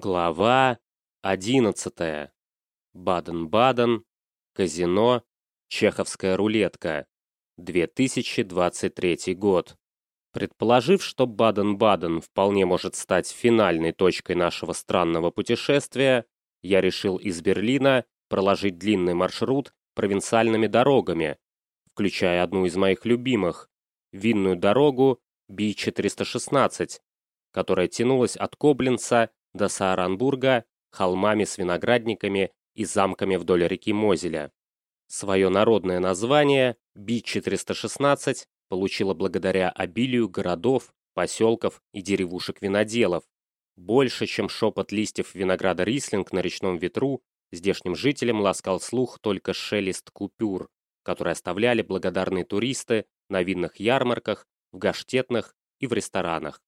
Глава 11. Баден-Баден. Казино. Чеховская рулетка. 2023 год. Предположив, что Баден-Баден вполне может стать финальной точкой нашего странного путешествия, я решил из Берлина проложить длинный маршрут провинциальными дорогами, включая одну из моих любимых – винную дорогу Би-416, которая тянулась от Коблинца до Сааранбурга холмами с виноградниками и замками вдоль реки Мозеля. Свое народное название Би-416 получила благодаря обилию городов, поселков и деревушек-виноделов. Больше, чем шепот листьев винограда рислинг на речном ветру, здешним жителям ласкал слух только шелест купюр, которые оставляли благодарные туристы на винных ярмарках, в гаштетных и в ресторанах.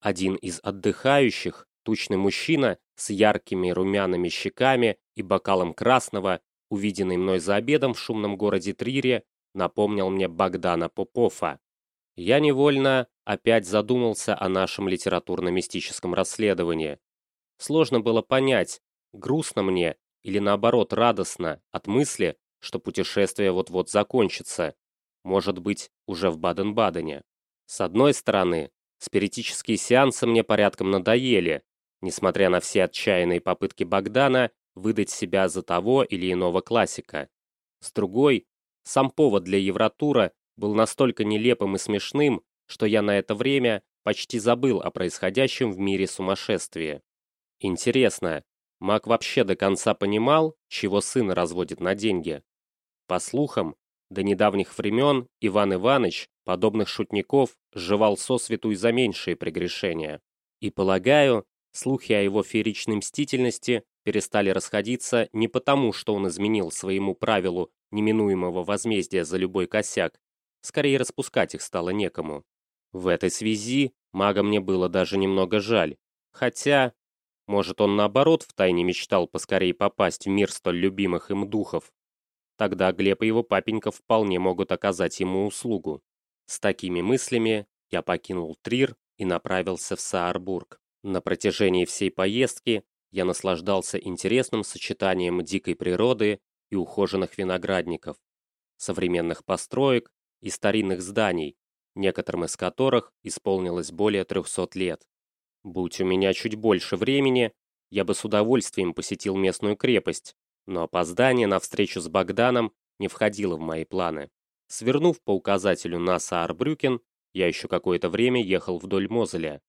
Один из отдыхающих, Тучный мужчина с яркими румяными щеками и бокалом красного, увиденный мной за обедом в шумном городе Трире, напомнил мне Богдана Попова. Я невольно опять задумался о нашем литературно-мистическом расследовании. Сложно было понять, грустно мне или наоборот радостно от мысли, что путешествие вот-вот закончится, может быть, уже в Баден-Бадене. С одной стороны, спиритические сеансы мне порядком надоели, несмотря на все отчаянные попытки Богдана выдать себя за того или иного классика. С другой, сам повод для Евротура был настолько нелепым и смешным, что я на это время почти забыл о происходящем в мире сумасшествии. Интересно, Мак вообще до конца понимал, чего сын разводит на деньги? По слухам, до недавних времен Иван Иванович подобных шутников сживал сосвету и за меньшие прегрешения. И полагаю, Слухи о его фееричной мстительности перестали расходиться не потому, что он изменил своему правилу неминуемого возмездия за любой косяк, скорее распускать их стало некому. В этой связи мага мне было даже немного жаль, хотя, может, он наоборот втайне мечтал поскорее попасть в мир столь любимых им духов. Тогда Глеб и его папенька вполне могут оказать ему услугу. С такими мыслями я покинул Трир и направился в Саарбург. На протяжении всей поездки я наслаждался интересным сочетанием дикой природы и ухоженных виноградников, современных построек и старинных зданий, некоторым из которых исполнилось более 300 лет. Будь у меня чуть больше времени, я бы с удовольствием посетил местную крепость, но опоздание на встречу с Богданом не входило в мои планы. Свернув по указателю на Саарбрюкен, я еще какое-то время ехал вдоль Мозеля,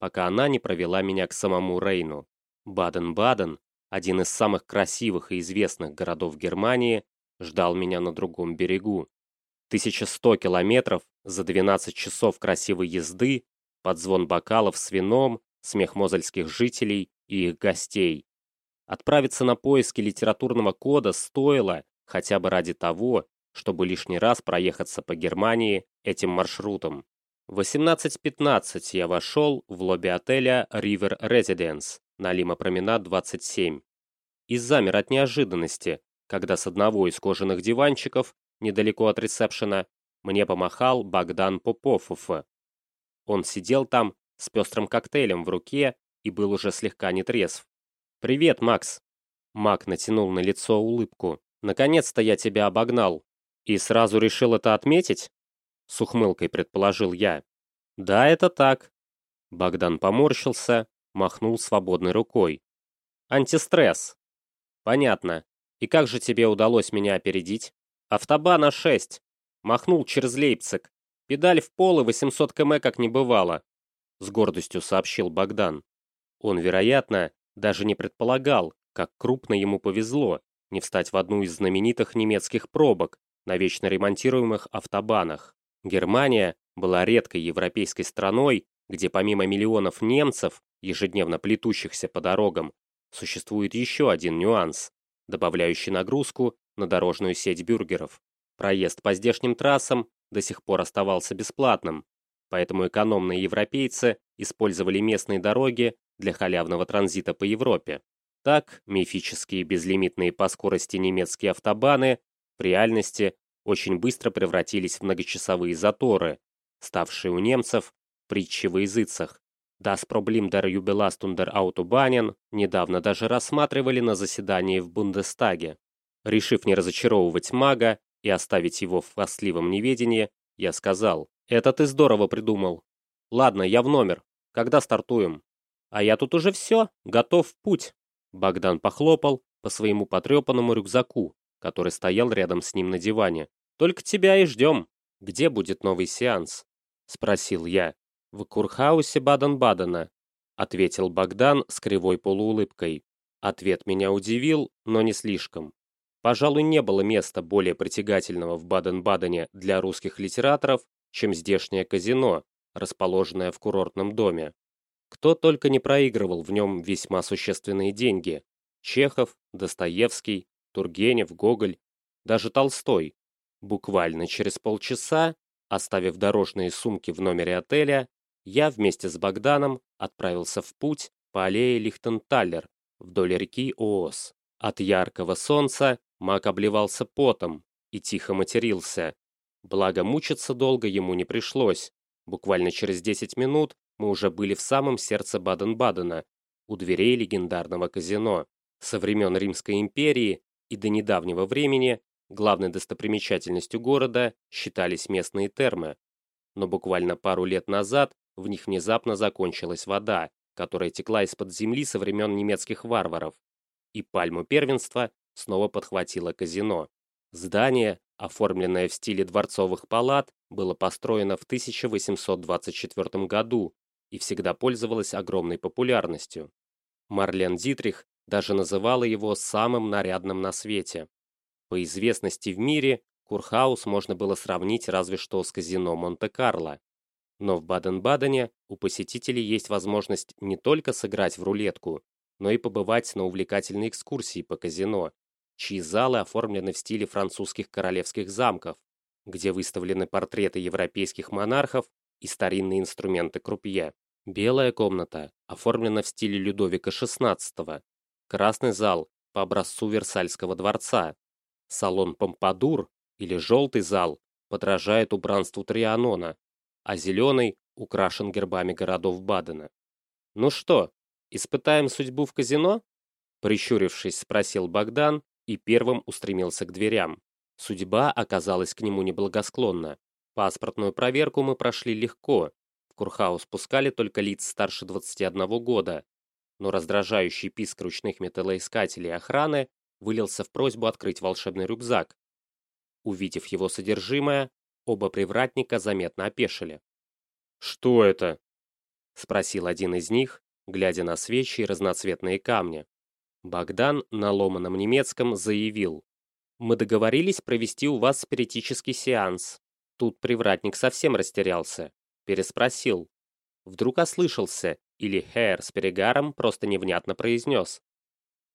пока она не провела меня к самому Рейну. Баден-Баден, один из самых красивых и известных городов Германии, ждал меня на другом берегу. 1100 километров за 12 часов красивой езды, под звон бокалов с вином, смех мозельских жителей и их гостей. Отправиться на поиски литературного кода стоило хотя бы ради того, чтобы лишний раз проехаться по Германии этим маршрутом. В 18.15 я вошел в лобби отеля River Residence на Лима Променад 27 и замер от неожиданности, когда с одного из кожаных диванчиков, недалеко от ресепшена, мне помахал Богдан Попов. Он сидел там с пестрым коктейлем в руке и был уже слегка нетрезв. «Привет, Макс!» Мак натянул на лицо улыбку. «Наконец-то я тебя обогнал. И сразу решил это отметить?» С ухмылкой предположил я. Да, это так. Богдан поморщился, махнул свободной рукой. Антистресс. Понятно. И как же тебе удалось меня опередить? Автобана 6. Махнул через Лейпциг. Педаль в пол и 800 км как не бывало. С гордостью сообщил Богдан. Он, вероятно, даже не предполагал, как крупно ему повезло не встать в одну из знаменитых немецких пробок на вечно ремонтируемых автобанах. Германия была редкой европейской страной, где помимо миллионов немцев, ежедневно плетущихся по дорогам, существует еще один нюанс, добавляющий нагрузку на дорожную сеть бюргеров. Проезд по здешним трассам до сих пор оставался бесплатным, поэтому экономные европейцы использовали местные дороги для халявного транзита по Европе. Так, мифические безлимитные по скорости немецкие автобаны в реальности очень быстро превратились в многочасовые заторы, ставшие у немцев притчи во языцах. Das Problem der Jubilastung der Autobahnen недавно даже рассматривали на заседании в Бундестаге. Решив не разочаровывать мага и оставить его в хвастливом неведении, я сказал, «Это ты здорово придумал. Ладно, я в номер. Когда стартуем?» «А я тут уже все, готов в путь». Богдан похлопал по своему потрепанному рюкзаку, который стоял рядом с ним на диване. «Только тебя и ждем. Где будет новый сеанс?» — спросил я. «В Курхаусе Баден-Бадена», — ответил Богдан с кривой полуулыбкой. Ответ меня удивил, но не слишком. Пожалуй, не было места более притягательного в Баден-Бадене для русских литераторов, чем здешнее казино, расположенное в курортном доме. Кто только не проигрывал в нем весьма существенные деньги. Чехов, Достоевский, Тургенев, Гоголь, даже Толстой. Буквально через полчаса, оставив дорожные сумки в номере отеля, я вместе с Богданом отправился в путь по аллее Лихтенталлер вдоль реки Оос. От яркого солнца Мак обливался потом и тихо матерился. Благо мучиться долго ему не пришлось. Буквально через 10 минут мы уже были в самом сердце Баден-Бадена, у дверей легендарного казино. Со времен Римской империи и до недавнего времени главной достопримечательностью города считались местные термы. Но буквально пару лет назад в них внезапно закончилась вода, которая текла из-под земли со времен немецких варваров, и пальму первенства снова подхватило казино. Здание, оформленное в стиле дворцовых палат, было построено в 1824 году и всегда пользовалось огромной популярностью. Марлен Дитрих даже называла его самым нарядным на свете. По известности в мире Курхаус можно было сравнить разве что с казино Монте-Карло. Но в Баден-Бадене у посетителей есть возможность не только сыграть в рулетку, но и побывать на увлекательной экскурсии по казино, чьи залы оформлены в стиле французских королевских замков, где выставлены портреты европейских монархов и старинные инструменты крупье. Белая комната оформлена в стиле Людовика XVI, красный зал по образцу Версальского дворца, салон Помпадур или желтый зал подражает убранству Трианона, а зеленый украшен гербами городов Бадена. «Ну что, испытаем судьбу в казино?» Прищурившись, спросил Богдан и первым устремился к дверям. Судьба оказалась к нему неблагосклонна. Паспортную проверку мы прошли легко. В Курхаус пускали только лиц старше 21 года. Но раздражающий писк ручных металлоискателей охраны вылился в просьбу открыть волшебный рюкзак. Увидев его содержимое, Оба привратника заметно опешили. «Что это?» — спросил один из них, глядя на свечи и разноцветные камни. Богдан на ломаном немецком заявил. «Мы договорились провести у вас спиритический сеанс». Тут привратник совсем растерялся, переспросил. Вдруг ослышался, или Хэр с перегаром просто невнятно произнес.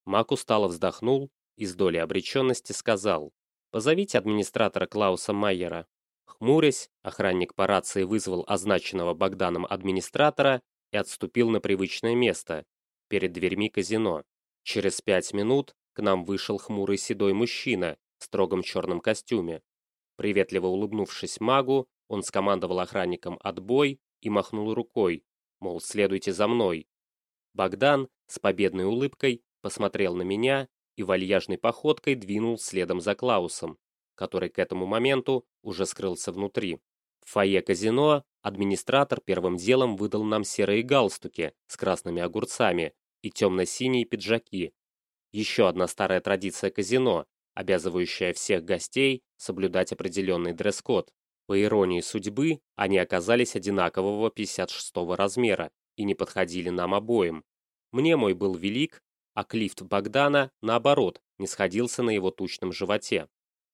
Мак устало вздохнул и с долей обреченности сказал. «Позовите администратора Клауса Майера». Хмурясь, охранник по рации вызвал означенного Богданом администратора и отступил на привычное место, перед дверьми казино. Через пять минут к нам вышел хмурый седой мужчина в строгом черном костюме. Приветливо улыбнувшись магу, он скомандовал охранникам «отбой» и махнул рукой, мол, следуйте за мной. Богдан с победной улыбкой посмотрел на меня и вальяжной походкой двинул следом за Клаусом который к этому моменту уже скрылся внутри. В фойе казино администратор первым делом выдал нам серые галстуки с красными огурцами и темно-синие пиджаки. Еще одна старая традиция казино, обязывающая всех гостей соблюдать определенный дресс-код. По иронии судьбы, они оказались одинакового 56 размера и не подходили нам обоим. Мне мой был велик, а клифт Богдана, наоборот, не сходился на его тучном животе.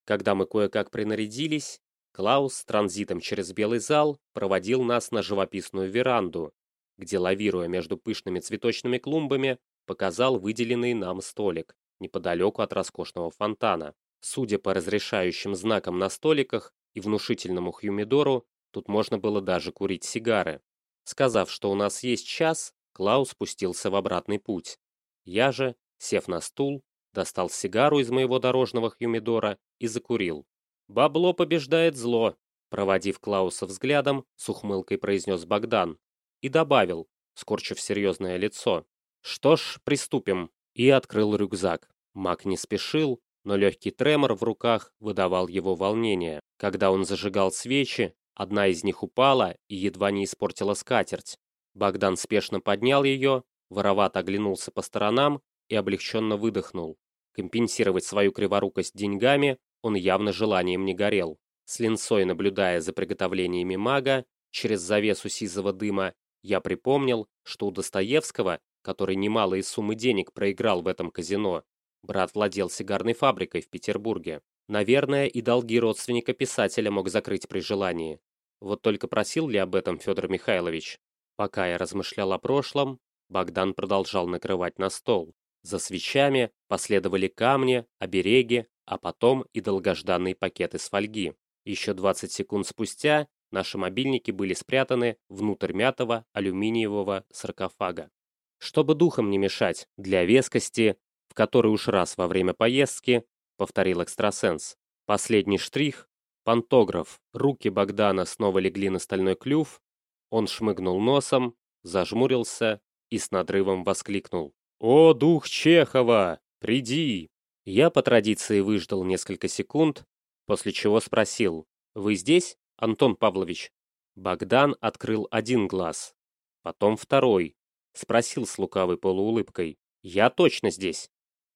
Когда мы кое-как принарядились, Клаус с транзитом через белый зал проводил нас на живописную веранду, где, лавируя между пышными цветочными клумбами, показал выделенный нам столик неподалеку от роскошного фонтана. Судя по разрешающим знакам на столиках и внушительному хюмидору, тут можно было даже курить сигары. Сказав, что у нас есть час, Клаус спустился в обратный путь. Я же, сев на стул, достал сигару из моего дорожного хюмидора и закурил. «Бабло побеждает зло», проводив Клауса взглядом, с ухмылкой произнес Богдан и добавил, скорчив серьезное лицо. Что ж, приступим. И открыл рюкзак. Маг не спешил, но легкий тремор в руках выдавал его волнение. Когда он зажигал свечи, одна из них упала и едва не испортила скатерть. Богдан спешно поднял ее, воровато оглянулся по сторонам и облегченно выдохнул. Компенсировать свою криворукость деньгами он явно желанием не горел. С линцой наблюдая за приготовлениями мага, через завесу сизого дыма, я припомнил, что у Достоевского, который немалые суммы денег проиграл в этом казино, брат владел сигарной фабрикой в Петербурге. Наверное, и долги родственника писателя мог закрыть при желании. Вот только просил ли об этом Федор Михайлович? Пока я размышлял о прошлом, Богдан продолжал накрывать на стол. За свечами последовали камни, обереги, а потом и долгожданные пакеты с фольги. Еще 20 секунд спустя наши мобильники были спрятаны внутрь мятого алюминиевого саркофага. Чтобы духом не мешать, для вескости, в который уж раз во время поездки, повторил экстрасенс. Последний штрих – пантограф. Руки Богдана снова легли на стальной клюв, он шмыгнул носом, зажмурился и с надрывом воскликнул. «О, дух Чехова! Приди!» Я по традиции выждал несколько секунд, после чего спросил, «Вы здесь, Антон Павлович?» Богдан открыл один глаз, потом второй, спросил с лукавой полуулыбкой, «Я точно здесь.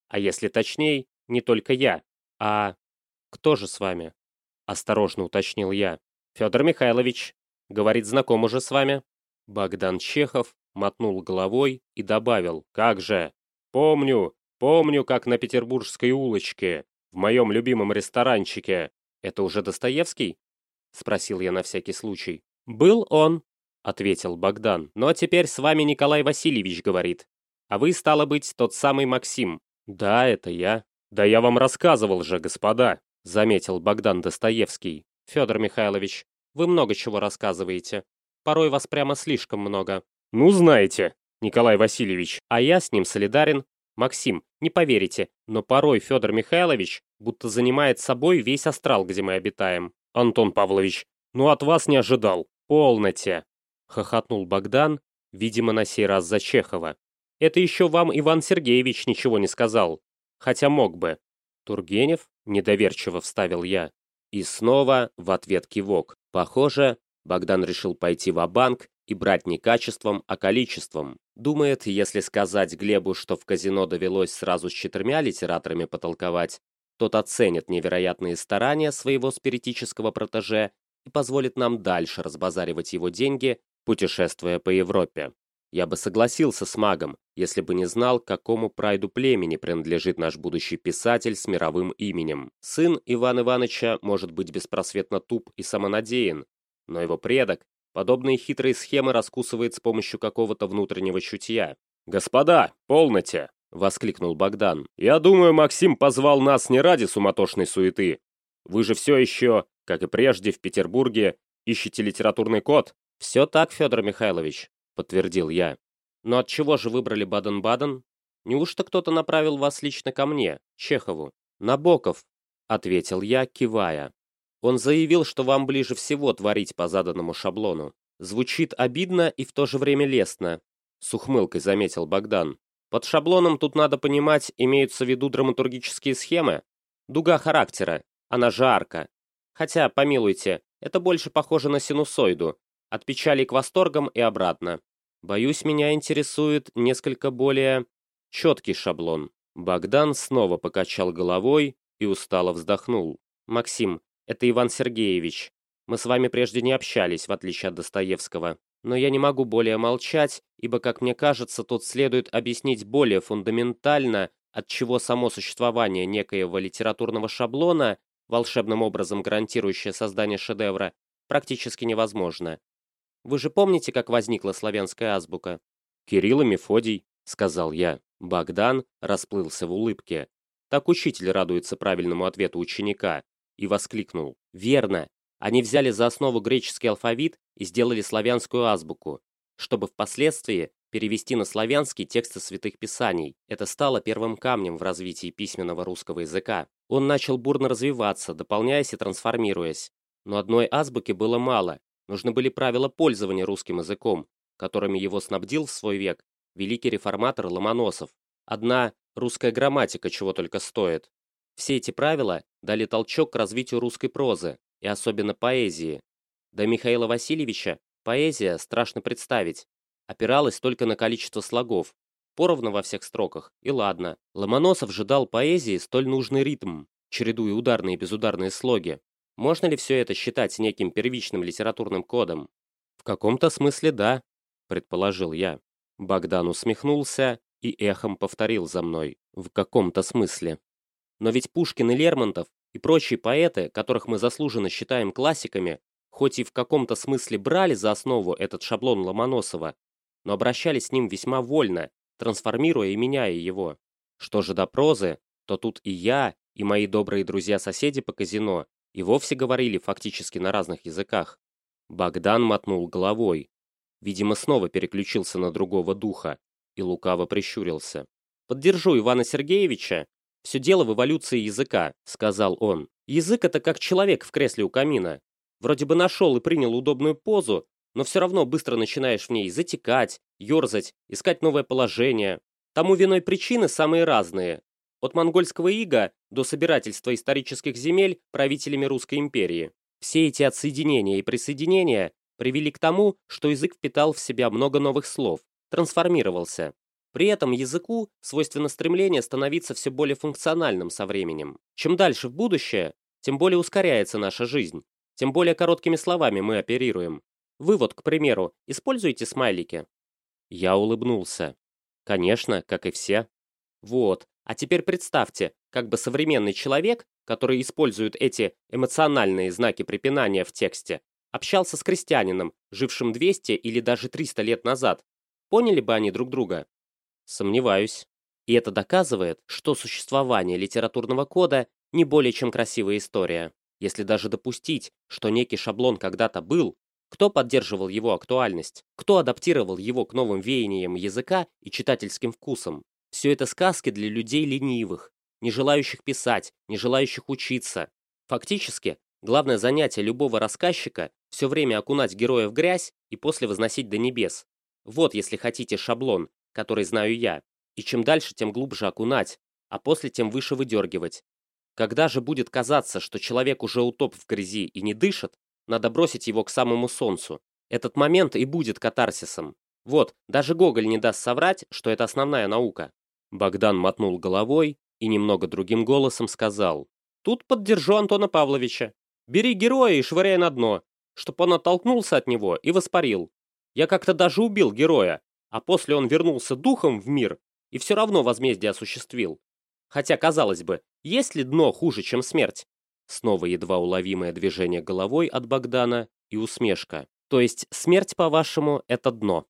А если точней, не только я, а... Кто же с вами?» Осторожно уточнил я. «Федор Михайлович. Говорит, знаком уже с вами». Богдан Чехов мотнул головой и добавил, «Как же! Помню, помню, как на Петербургской улочке, в моем любимом ресторанчике. Это уже Достоевский?» Спросил я на всякий случай. «Был он», — ответил Богдан, «но теперь с вами Николай Васильевич говорит. А вы, стало быть, тот самый Максим». «Да, это я». «Да я вам рассказывал же, господа», — заметил Богдан Достоевский. «Федор Михайлович, вы много чего рассказываете. Порой вас прямо слишком много. «Ну, знаете, Николай Васильевич, а я с ним солидарен. Максим, не поверите, но порой Федор Михайлович будто занимает собой весь астрал, где мы обитаем. Антон Павлович, ну от вас не ожидал. Полноте!» Хохотнул Богдан, видимо, на сей раз за Чехова. «Это еще вам Иван Сергеевич ничего не сказал. Хотя мог бы». «Тургенев?» – недоверчиво вставил я. И снова в ответ кивок. Похоже, Богдан решил пойти в банк и брать не качеством, а количеством. Думает, если сказать Глебу, что в казино довелось сразу с четырьмя литераторами потолковать, тот оценит невероятные старания своего спиритического протеже и позволит нам дальше разбазаривать его деньги, путешествуя по Европе. Я бы согласился с магом, если бы не знал, какому прайду племени принадлежит наш будущий писатель с мировым именем. Сын Ивана Ивановича может быть беспросветно туп и самонадеян, но его предок Подобные хитрые схемы раскусывает с помощью какого-то внутреннего чутья. «Господа, полноте!» — воскликнул Богдан. «Я думаю, Максим позвал нас не ради суматошной суеты. Вы же все еще, как и прежде в Петербурге, ищете литературный код?» «Все так, Федор Михайлович», — подтвердил я. «Но от чего же выбрали Баден-Баден? Неужто кто-то направил вас лично ко мне, Чехову?» «Набоков», — ответил я, кивая. Он заявил, что вам ближе всего творить по заданному шаблону. Звучит обидно и в то же время лестно, с ухмылкой заметил Богдан. Под шаблоном тут надо понимать, имеются в виду драматургические схемы. Дуга характера, она же арка. Хотя, помилуйте, это больше похоже на синусоиду, от печали к восторгам и обратно. Боюсь, меня интересует несколько более четкий шаблон. Богдан снова покачал головой и устало вздохнул. «Максим, это Иван Сергеевич. Мы с вами прежде не общались, в отличие от Достоевского. Но я не могу более молчать, ибо, как мне кажется, тут следует объяснить более фундаментально, от чего само существование некоего литературного шаблона, волшебным образом гарантирующее создание шедевра, практически невозможно. Вы же помните, как возникла славянская азбука? «Кирилл и Мефодий», — сказал я. Богдан расплылся в улыбке. Так учитель радуется правильному ответу ученика и воскликнул. «Верно! Они взяли за основу греческий алфавит и сделали славянскую азбуку, чтобы впоследствии перевести на славянский тексты святых писаний. Это стало первым камнем в развитии письменного русского языка. Он начал бурно развиваться, дополняясь и трансформируясь. Но одной азбуки было мало. Нужны были правила пользования русским языком, которыми его снабдил в свой век великий реформатор Ломоносов. Одна русская грамматика чего только стоит. Все эти правила дали толчок к развитию русской прозы, и особенно поэзии. До Михаила Васильевича поэзия, страшно представить, опиралась только на количество слогов, поровну во всех строках, и ладно. Ломоносов же дал поэзии столь нужный ритм, чередуя ударные и безударные слоги. Можно ли все это считать неким первичным литературным кодом? В каком-то смысле да, предположил я. Богдан усмехнулся и эхом повторил за мной. В каком-то смысле. Но ведь Пушкин и Лермонтов и прочие поэты, которых мы заслуженно считаем классиками, хоть и в каком-то смысле брали за основу этот шаблон Ломоносова, но обращались с ним весьма вольно, трансформируя и меняя его. Что же до прозы, то тут и я, и мои добрые друзья-соседи по казино и вовсе говорили фактически на разных языках. Богдан мотнул головой. Видимо, снова переключился на другого духа и лукаво прищурился. «Поддержу Ивана Сергеевича «Все дело в эволюции языка», — сказал он. «Язык — это как человек в кресле у камина. Вроде бы нашел и принял удобную позу, но все равно быстро начинаешь в ней затекать, ерзать, искать новое положение. Тому виной причины самые разные. От монгольского ига до собирательства исторических земель правителями Русской империи. Все эти отсоединения и присоединения привели к тому, что язык впитал в себя много новых слов, трансформировался. При этом языку свойственно стремление становиться все более функциональным со временем. Чем дальше в будущее, тем более ускоряется наша жизнь, тем более короткими словами мы оперируем. Вывод, к примеру, используйте смайлики. Я улыбнулся. Конечно, как и все. Вот, а теперь представьте, как бы современный человек, который использует эти эмоциональные знаки препинания в тексте, общался с крестьянином, жившим 200 или даже 300 лет назад. Поняли бы они друг друга? Сомневаюсь. И это доказывает, что существование литературного кода не более чем красивая история. Если даже допустить, что некий шаблон когда-то был, кто поддерживал его актуальность? Кто адаптировал его к новым веяниям языка и читательским вкусам? Все это сказки для людей ленивых, не желающих писать, не желающих учиться. Фактически, главное занятие любого рассказчика – все время окунать героя в грязь и после возносить до небес. Вот, если хотите, шаблон, который знаю я, и чем дальше, тем глубже окунать, а после тем выше выдергивать. Когда же будет казаться, что человек уже утоп в грязи и не дышит, надо бросить его к самому солнцу. Этот момент и будет катарсисом. Вот, даже Гоголь не даст соврать, что это основная наука. Богдан мотнул головой и немного другим голосом сказал. Тут поддержу Антона Павловича. Бери героя и швыряй на дно, чтоб он оттолкнулся от него и воспарил. Я как-то даже убил героя, а после он вернулся духом в мир и все равно возмездие осуществил. Хотя, казалось бы, есть ли дно хуже, чем смерть? Снова едва уловимое движение головой от Богдана и усмешка. То есть смерть, по-вашему, это дно?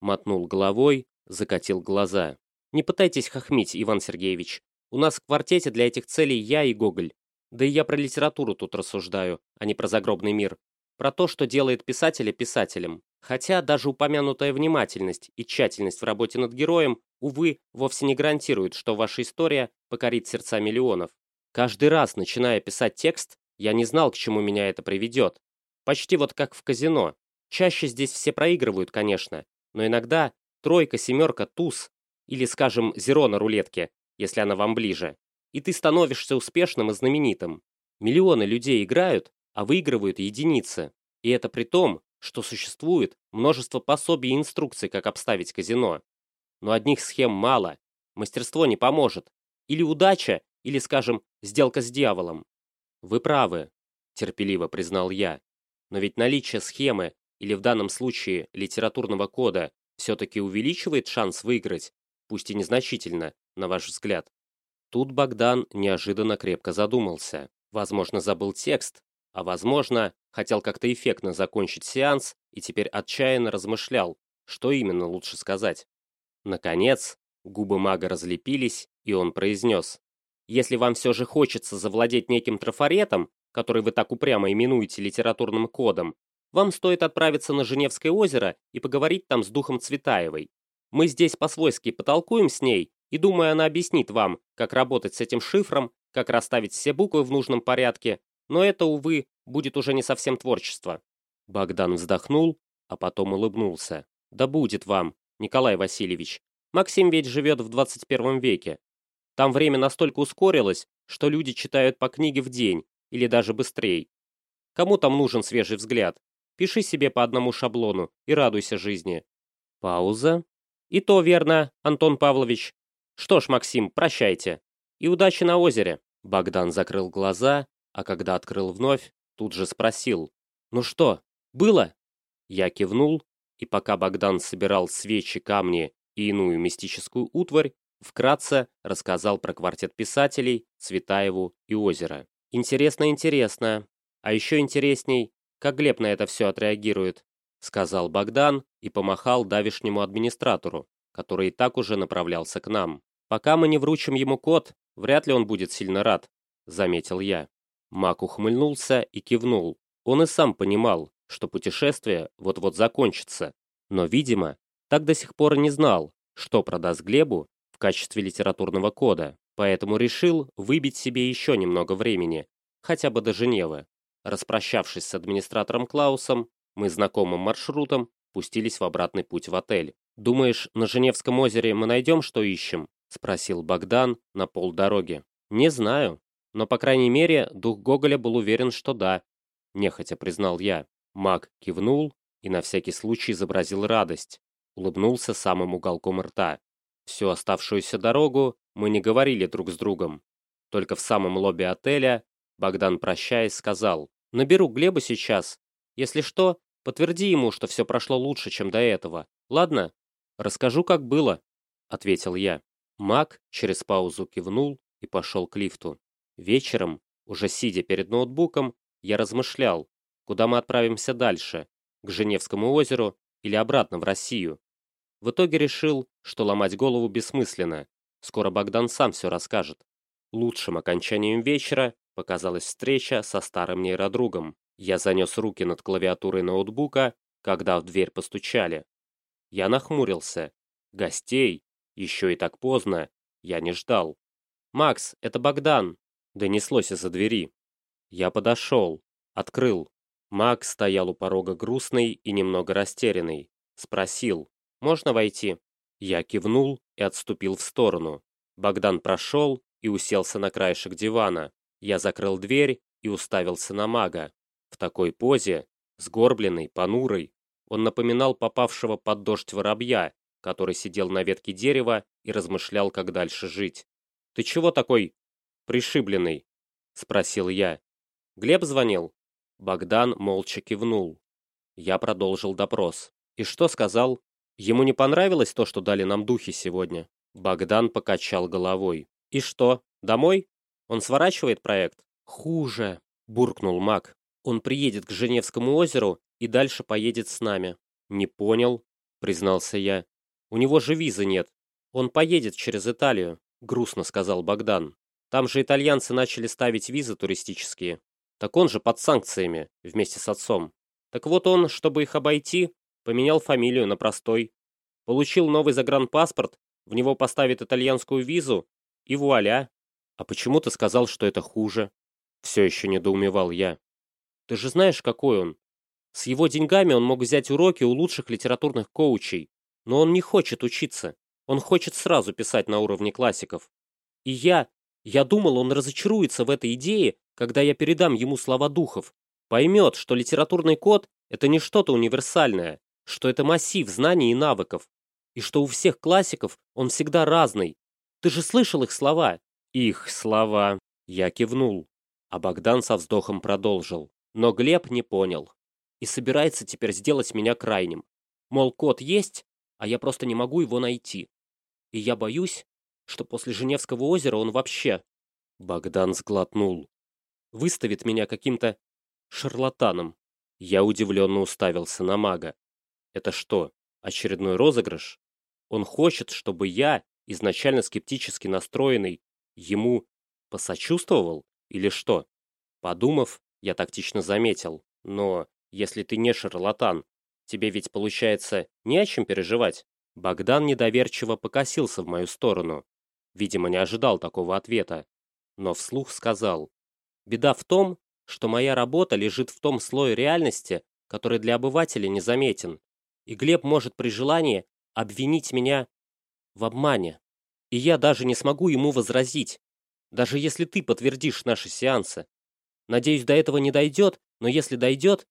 Мотнул головой, закатил глаза. Не пытайтесь хохмить, Иван Сергеевич. У нас в квартете для этих целей я и Гоголь. Да и я про литературу тут рассуждаю, а не про загробный мир. Про то, что делает писателя писателем. Хотя даже упомянутая внимательность и тщательность в работе над героем, увы, вовсе не гарантирует, что ваша история покорит сердца миллионов. Каждый раз, начиная писать текст, я не знал, к чему меня это приведет. Почти вот как в казино. Чаще здесь все проигрывают, конечно, но иногда тройка, семерка, туз, или, скажем, зеро на рулетке, если она вам ближе, и ты становишься успешным и знаменитым. Миллионы людей играют, а выигрывают единицы. И это при том, что существует множество пособий и инструкций, как обставить казино. Но одних схем мало, мастерство не поможет. Или удача, или, скажем, сделка с дьяволом. Вы правы, терпеливо признал я. Но ведь наличие схемы, или в данном случае литературного кода, все-таки увеличивает шанс выиграть, пусть и незначительно, на ваш взгляд. Тут Богдан неожиданно крепко задумался. Возможно, забыл текст, а возможно, хотел как-то эффектно закончить сеанс и теперь отчаянно размышлял, что именно лучше сказать. Наконец, губы мага разлепились, и он произнес. «Если вам все же хочется завладеть неким трафаретом, который вы так упрямо именуете литературным кодом, вам стоит отправиться на Женевское озеро и поговорить там с духом Цветаевой. Мы здесь по-свойски потолкуем с ней, и думаю, она объяснит вам, как работать с этим шифром, как расставить все буквы в нужном порядке, но это, увы, будет уже не совсем творчество. Богдан вздохнул, а потом улыбнулся. Да будет вам, Николай Васильевич. Максим ведь живет в 21 веке. Там время настолько ускорилось, что люди читают по книге в день или даже быстрее. Кому там нужен свежий взгляд? Пиши себе по одному шаблону и радуйся жизни. Пауза. И то верно, Антон Павлович. Что ж, Максим, прощайте. И удачи на озере. Богдан закрыл глаза, а когда открыл вновь, тут же спросил. Ну что, было? Я кивнул, и пока Богдан собирал свечи, камни и иную мистическую утварь, вкратце рассказал про квартет писателей, Цветаеву и озеро. Интересно, интересно. А еще интересней, как Глеб на это все отреагирует, сказал Богдан и помахал давишнему администратору, который и так уже направлялся к нам. Пока мы не вручим ему код, вряд ли он будет сильно рад, заметил я. Мак ухмыльнулся и кивнул. Он и сам понимал, что путешествие вот-вот закончится, но, видимо, так до сих пор не знал, что продаст Глебу в качестве литературного кода, поэтому решил выбить себе еще немного времени, хотя бы до Женевы. Распрощавшись с администратором Клаусом, мы знакомым маршрутом пустились в обратный путь в отель. «Думаешь, на Женевском озере мы найдем, что ищем?» – спросил Богдан на полдороги. «Не знаю, но, по крайней мере, дух Гоголя был уверен, что да», – нехотя признал я. Маг кивнул и на всякий случай изобразил радость, улыбнулся самым уголком рта. Всю оставшуюся дорогу мы не говорили друг с другом. Только в самом лобби отеля Богдан, прощаясь, сказал, «Наберу Глеба сейчас. Если что, подтверди ему, что все прошло лучше, чем до этого. Ладно? Расскажу, как было», — ответил я. Маг через паузу кивнул и пошел к лифту. Вечером, уже сидя перед ноутбуком, я размышлял, куда мы отправимся дальше, к Женевскому озеру или обратно в Россию. В итоге решил, что ломать голову бессмысленно. Скоро Богдан сам все расскажет. Лучшим окончанием вечера показалась встреча со старым нейродругом. Я занес руки над клавиатурой ноутбука, когда в дверь постучали. Я нахмурился. Гостей, еще и так поздно, я не ждал. «Макс, это Богдан!» Донеслось из-за двери. Я подошел, открыл. Макс стоял у порога грустный и немного растерянный. Спросил, можно войти?» Я кивнул и отступил в сторону. Богдан прошел и уселся на краешек дивана. Я закрыл дверь и уставился на мага. В такой позе, сгорбленный, понурый, он напоминал попавшего под дождь воробья, который сидел на ветке дерева и размышлял, как дальше жить. «Ты чего такой пришибленный?» – спросил я. «Глеб звонил?» Богдан молча кивнул. Я продолжил допрос. «И что сказал?» Ему не понравилось то, что дали нам духи сегодня. Богдан покачал головой. И что, домой? Он сворачивает проект? Хуже, буркнул Мак. Он приедет к Женевскому озеру и дальше поедет с нами. Не понял, признался я. У него же визы нет. Он поедет через Италию, грустно сказал Богдан. Там же итальянцы начали ставить визы туристические. Так он же под санкциями, вместе с отцом. Так вот он, чтобы их обойти, поменял фамилию на простой, получил новый загранпаспорт, в него поставит итальянскую визу, и вуаля. А почему ты сказал, что это хуже? Все еще недоумевал я. Ты же знаешь, какой он. С его деньгами он мог взять уроки у лучших литературных коучей, но он не хочет учиться. Он хочет сразу писать на уровне классиков. И я, я думал, он разочаруется в этой идее, когда я передам ему слова духов. Поймет, что литературный код – это не что-то универсальное, что это массив знаний и навыков, и что у всех классиков он всегда разный. Ты же слышал их слова? Их слова. Я кивнул, а Богдан со вздохом продолжил. Но Глеб не понял. И собирается теперь сделать меня крайним. Мол, код есть, а я просто не могу его найти. И я боюсь, что после Женевского озера он вообще... Богдан сглотнул. Выставит меня каким-то шарлатаном. Я удивленно уставился на мага. Это что, очередной розыгрыш? Он хочет, чтобы я, изначально скептически настроенный, ему посочувствовал или что? Подумав, я тактично заметил. Но если ты не шарлатан, тебе ведь получается не о чем переживать. Богдан недоверчиво покосился в мою сторону. Видимо, не ожидал такого ответа. Но вслух сказал. Беда в том, что моя работа лежит в том слое реальности, который для обывателя незаметен. и Глеб может при желании обвинить меня в обмане. И я даже не смогу ему возразить, даже если ты подтвердишь наши сеансы. Надеюсь, до этого не дойдет, но если дойдет...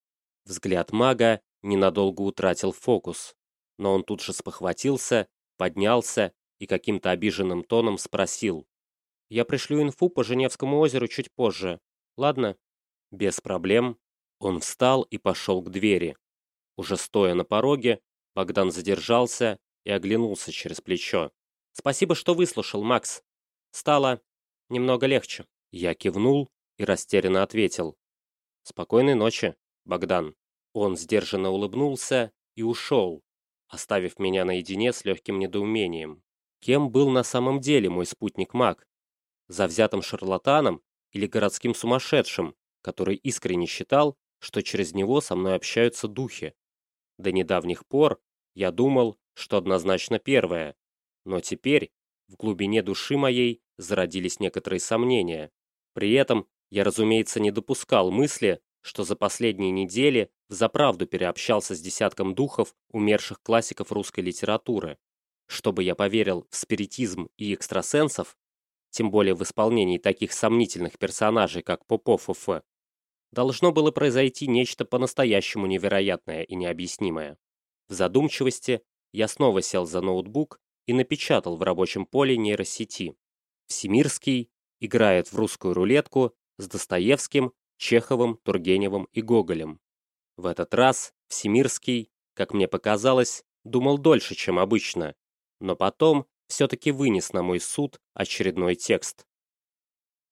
Взгляд мага ненадолго утратил фокус, но он тут же спохватился, поднялся и каким-то обиженным тоном спросил. «Я пришлю инфу по Женевскому озеру чуть позже. Ладно?» Без проблем. Он встал и пошел к двери. Уже стоя на пороге, Богдан задержался и оглянулся через плечо. «Спасибо, что выслушал, Макс. Стало немного легче». Я кивнул и растерянно ответил. «Спокойной ночи, Богдан». Он сдержанно улыбнулся и ушел, оставив меня наедине с легким недоумением. Кем был на самом деле мой спутник-маг? Завзятым шарлатаном или городским сумасшедшим, который искренне считал, что через него со мной общаются духи? До недавних пор я думал, что однозначно первое, но теперь в глубине души моей зародились некоторые сомнения. При этом я, разумеется, не допускал мысли, что за последние недели взаправду переобщался с десятком духов умерших классиков русской литературы. Чтобы я поверил в спиритизм и экстрасенсов, тем более в исполнении таких сомнительных персонажей, как Попов и Ф, должно было произойти нечто по-настоящему невероятное и необъяснимое. В задумчивости я снова сел за ноутбук и напечатал в рабочем поле нейросети. Всемирский играет в русскую рулетку с Достоевским, Чеховым, Тургеневым и Гоголем. В этот раз Всемирский, как мне показалось, думал дольше, чем обычно, но потом все-таки вынес на мой суд очередной текст.